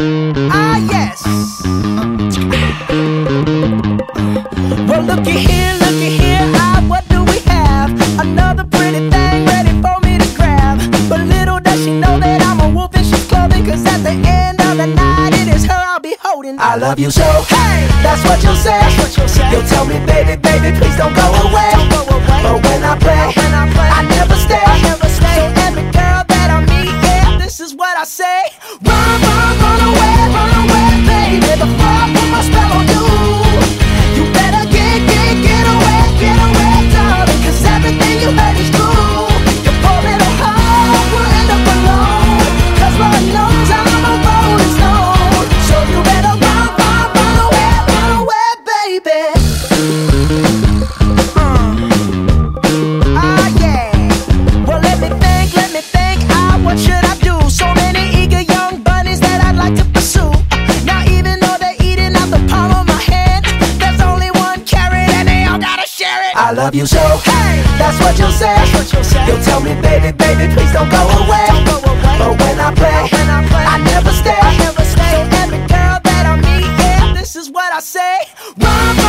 Ah, yes. Well, looky here, looky here. Ah, what do we have? Another pretty thing ready for me to grab. But little does she know that I'm a wolf in sheep's clothing. Cause at the end of the night, it is her I'll be holding. I love you so. Hey, that's what you'll say. You'll tell me, baby, baby, please don't go away. But I love you so. Hey, that's what you'll say. You'll tell me, baby, baby, please don't go away. But when I play, I never stay. So every girl that I meet, yeah, this is what I say. Run,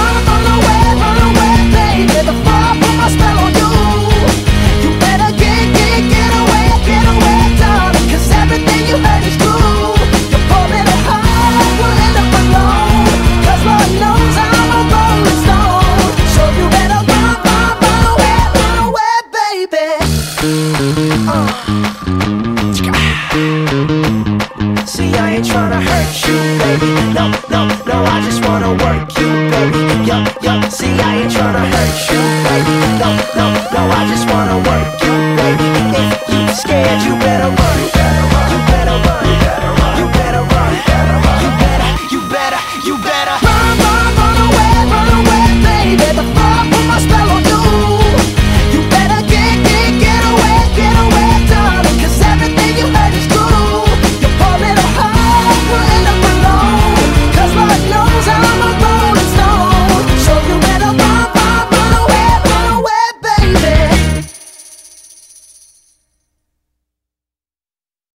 you, baby. No, no, no, I just wanna work you, baby. Yup, yup. See, I ain't tryna hurt you, baby. No, no, no, I just wanna work you, baby. If you scared, you better